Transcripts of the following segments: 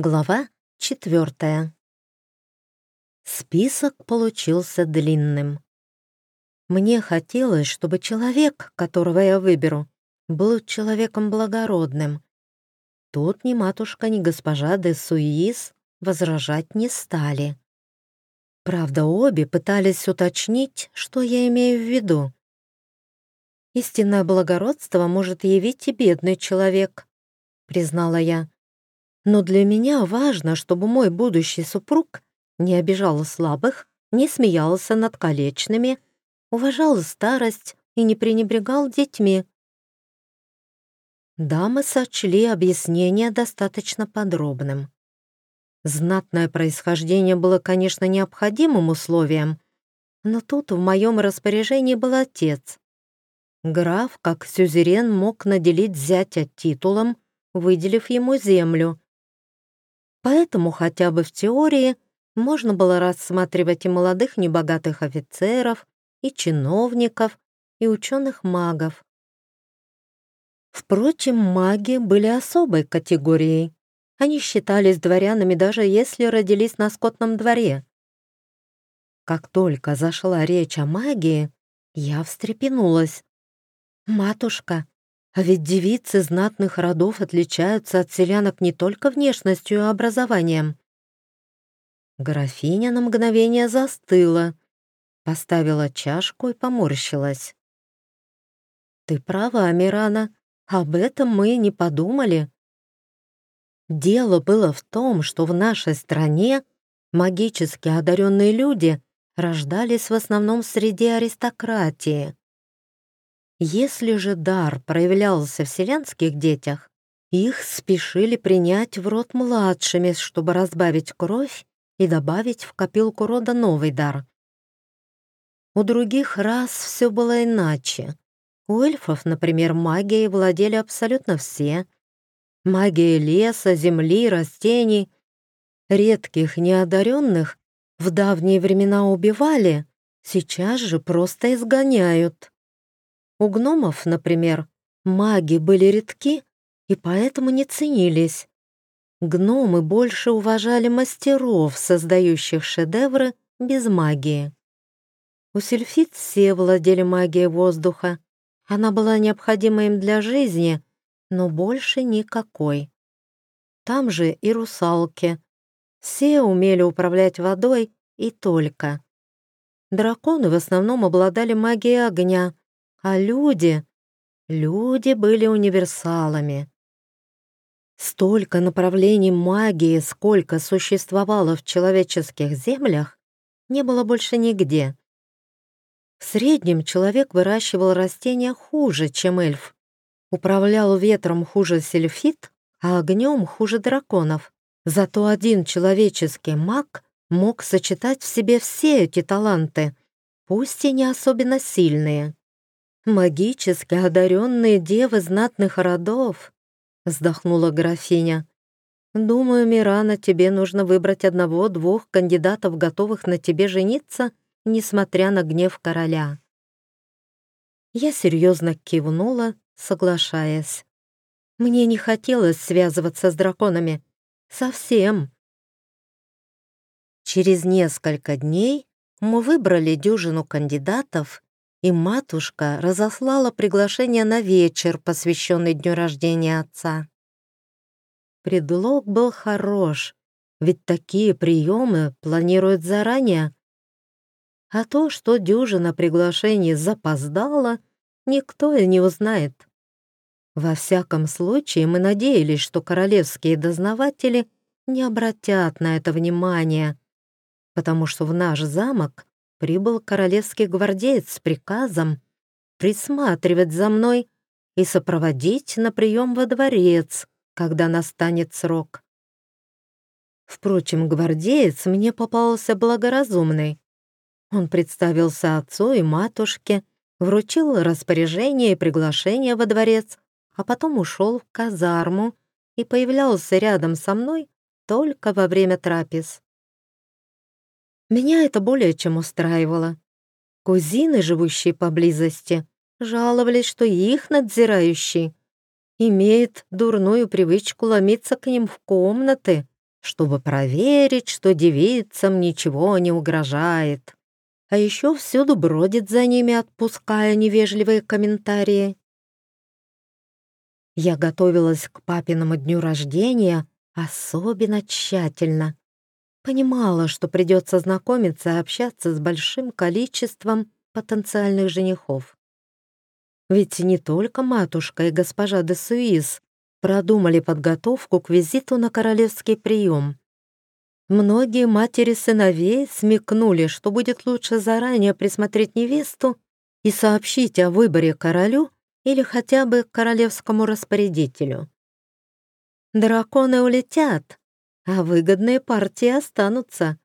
Глава четвертая. Список получился длинным. Мне хотелось, чтобы человек, которого я выберу, был человеком благородным. Тут ни матушка, ни госпожа де Суис возражать не стали. Правда, обе пытались уточнить, что я имею в виду. «Истинное благородство может явить и бедный человек», — признала я. Но для меня важно, чтобы мой будущий супруг не обижал слабых, не смеялся над колечными, уважал старость и не пренебрегал детьми. Дамы сочли объяснение достаточно подробным. Знатное происхождение было, конечно, необходимым условием, но тут в моем распоряжении был отец. Граф, как сюзерен, мог наделить зятя титулом, выделив ему землю, Поэтому хотя бы в теории можно было рассматривать и молодых небогатых офицеров, и чиновников, и ученых-магов. Впрочем, маги были особой категорией. Они считались дворянами даже если родились на скотном дворе. Как только зашла речь о магии, я встрепенулась. «Матушка, а ведь девицы знатных родов отличаются от селянок не только внешностью и образованием. Графиня на мгновение застыла, поставила чашку и поморщилась. «Ты права, Мирана, об этом мы не подумали». Дело было в том, что в нашей стране магически одаренные люди рождались в основном среди аристократии. Если же дар проявлялся в селянских детях, их спешили принять в род младшими, чтобы разбавить кровь и добавить в копилку рода новый дар. У других рас все было иначе. У эльфов, например, магией владели абсолютно все. Магия леса, земли, растений. Редких неодаренных в давние времена убивали, сейчас же просто изгоняют. У гномов, например, маги были редки и поэтому не ценились. Гномы больше уважали мастеров, создающих шедевры без магии. У сельфит все владели магией воздуха. Она была необходима им для жизни, но больше никакой. Там же и русалки. Все умели управлять водой и только. Драконы в основном обладали магией огня, а люди... Люди были универсалами. Столько направлений магии, сколько существовало в человеческих землях, не было больше нигде. В среднем человек выращивал растения хуже, чем эльф. Управлял ветром хуже сельфит, а огнем хуже драконов. Зато один человеческий маг мог сочетать в себе все эти таланты, пусть и не особенно сильные. «Магически одаренные девы знатных родов», — вздохнула графиня. «Думаю, Мирана, тебе нужно выбрать одного-двух кандидатов, готовых на тебе жениться, несмотря на гнев короля». Я серьезно кивнула, соглашаясь. Мне не хотелось связываться с драконами. Совсем. Через несколько дней мы выбрали дюжину кандидатов и матушка разослала приглашение на вечер, посвященный дню рождения отца. Предлог был хорош, ведь такие приемы планируют заранее. А то, что дюжина приглашений запоздала, никто и не узнает. Во всяком случае, мы надеялись, что королевские дознаватели не обратят на это внимания, потому что в наш замок прибыл королевский гвардеец с приказом присматривать за мной и сопроводить на прием во дворец, когда настанет срок. Впрочем, гвардеец мне попался благоразумный. Он представился отцу и матушке, вручил распоряжение и приглашение во дворец, а потом ушел в казарму и появлялся рядом со мной только во время трапез. Меня это более чем устраивало. Кузины, живущие поблизости, жаловались, что их надзирающий имеет дурную привычку ломиться к ним в комнаты, чтобы проверить, что девицам ничего не угрожает. А еще всюду бродит за ними, отпуская невежливые комментарии. Я готовилась к папиному дню рождения особенно тщательно. Понимала, что придется знакомиться и общаться с большим количеством потенциальных женихов. Ведь не только матушка и госпожа де Суис продумали подготовку к визиту на королевский прием. Многие матери сыновей смекнули, что будет лучше заранее присмотреть невесту и сообщить о выборе королю или хотя бы королевскому распорядителю. Драконы улетят, а выгодные партии останутся.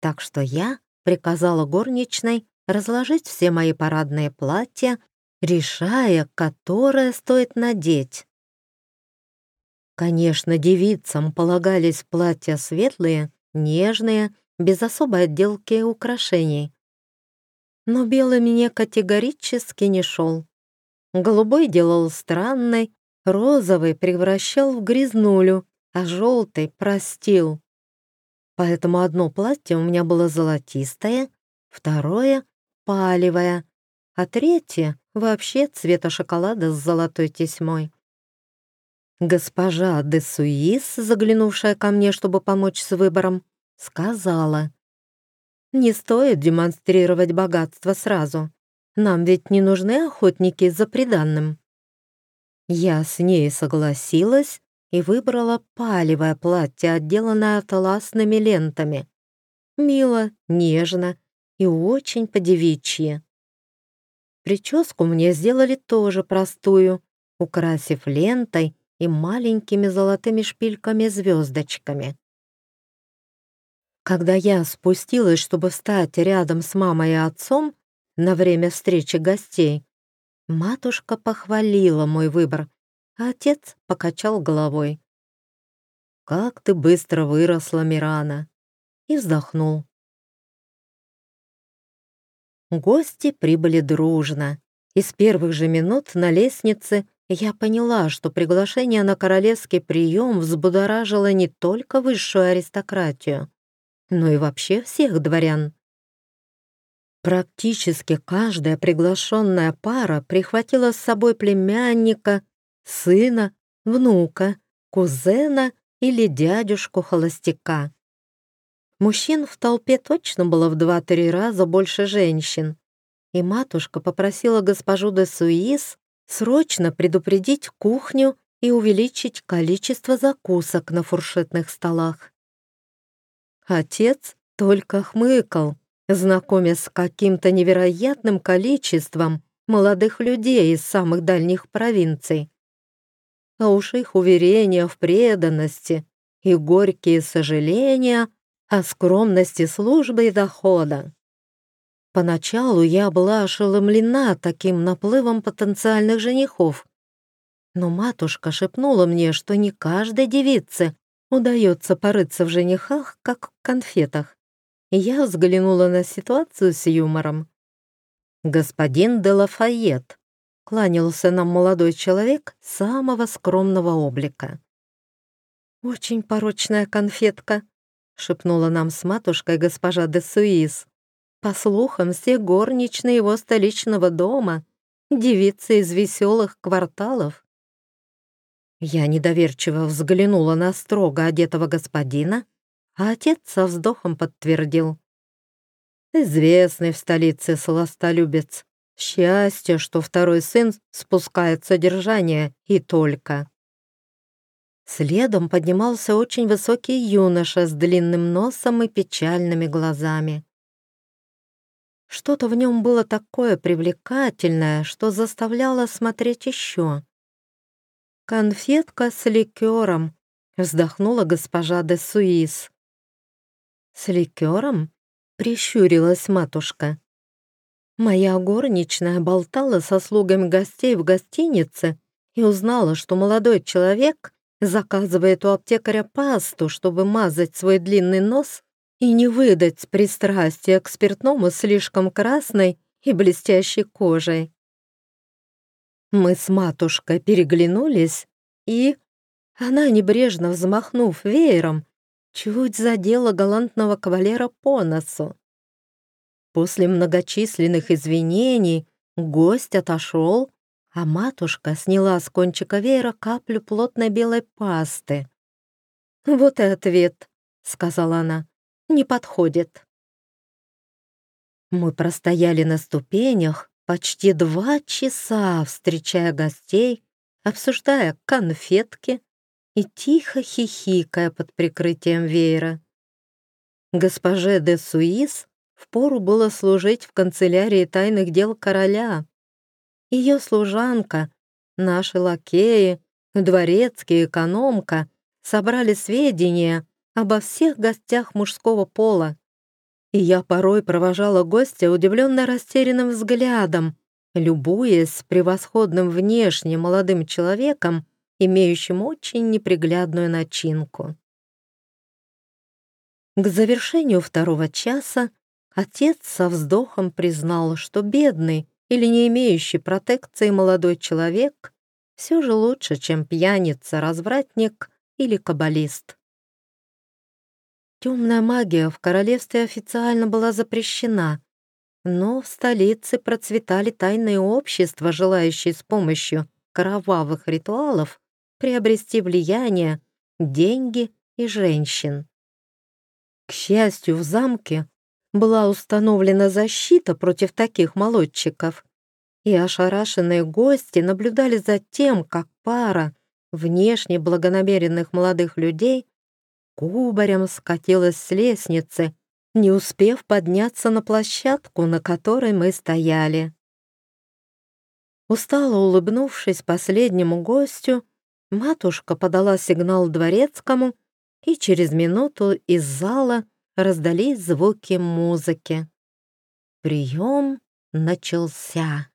Так что я приказала горничной разложить все мои парадные платья, решая, которое стоит надеть. Конечно, девицам полагались платья светлые, нежные, без особой отделки и украшений. Но белый мне категорически не шел. Голубой делал странной, розовый превращал в грязнулю, а желтый простил. Поэтому одно платье у меня было золотистое, второе — палевое, а третье — вообще цвета шоколада с золотой тесьмой. Госпожа де Суис, заглянувшая ко мне, чтобы помочь с выбором, сказала, «Не стоит демонстрировать богатство сразу. Нам ведь не нужны охотники за приданным». Я с ней согласилась и выбрала палевое платье, отделанное атласными лентами. Мило, нежно и очень подевичье. Прическу мне сделали тоже простую, украсив лентой и маленькими золотыми шпильками-звездочками. Когда я спустилась, чтобы встать рядом с мамой и отцом на время встречи гостей, матушка похвалила мой выбор, отец покачал головой. «Как ты быстро выросла, Мирана!» и вздохнул. Гости прибыли дружно, и с первых же минут на лестнице я поняла, что приглашение на королевский прием взбудоражило не только высшую аристократию, но и вообще всех дворян. Практически каждая приглашенная пара прихватила с собой племянника, сына, внука, кузена или дядюшку-холостяка. Мужчин в толпе точно было в два-три раза больше женщин, и матушка попросила госпожу де Суис срочно предупредить кухню и увеличить количество закусок на фуршетных столах. Отец только хмыкал, знакомясь с каким-то невероятным количеством молодых людей из самых дальних провинций. А уж их уверения в преданности и горькие сожаления о скромности службы и дохода. Поначалу я была ошеломлена таким наплывом потенциальных женихов. Но матушка шепнула мне, что не каждой девице удается порыться в женихах, как в конфетах. И я взглянула на ситуацию с юмором. «Господин де Лафайет», — кланялся нам молодой человек самого скромного облика. «Очень порочная конфетка», — шепнула нам с матушкой госпожа де Суис. По слухам, все горничные его столичного дома — девицы из веселых кварталов. Я недоверчиво взглянула на строго одетого господина, а отец со вздохом подтвердил. Известный в столице сластолюбец. Счастье, что второй сын спускает содержание и только. Следом поднимался очень высокий юноша с длинным носом и печальными глазами. Что-то в нем было такое привлекательное, что заставляло смотреть еще. «Конфетка с ликером», — вздохнула госпожа де Суис. «С ликером?» — прищурилась матушка. Моя горничная болтала со слугами гостей в гостинице и узнала, что молодой человек заказывает у аптекаря пасту, чтобы мазать свой длинный нос и не выдать пристрастие к спиртному слишком красной и блестящей кожей. Мы с матушкой переглянулись и Она, небрежно взмахнув веером, чуть задела галантного кавалера по носу. После многочисленных извинений гость отошел, а матушка сняла с кончика веера каплю плотной белой пасты. «Вот и ответ», — сказала она, — «не подходит». Мы простояли на ступенях почти два часа, встречая гостей, обсуждая конфетки и тихо хихикая под прикрытием веера. Госпоже де Суис впору было служить в канцелярии тайных дел короля. Ее служанка, наши лакеи, дворецкий, экономка собрали сведения обо всех гостях мужского пола и я порой провожала гостя удивленно растерянным взглядом, любуясь превосходным внешне молодым человеком, имеющим очень неприглядную начинку. К завершению второго часа отец со вздохом признал, что бедный или не имеющий протекции молодой человек все же лучше, чем пьяница, развратник или каббалист. Темная магия в королевстве официально была запрещена, но в столице процветали тайные общества, желающие с помощью кровавых ритуалов приобрести влияние, деньги и женщин. К счастью, в замке была установлена защита против таких молодчиков, и ошарашенные гости наблюдали за тем, как пара внешне благонамеренных молодых людей кубарем скатилась с лестницы, не успев подняться на площадку, на которой мы стояли. Устало улыбнувшись последнему гостю, матушка подала сигнал дворецкому, и через минуту из зала раздались звуки музыки. Прием начался.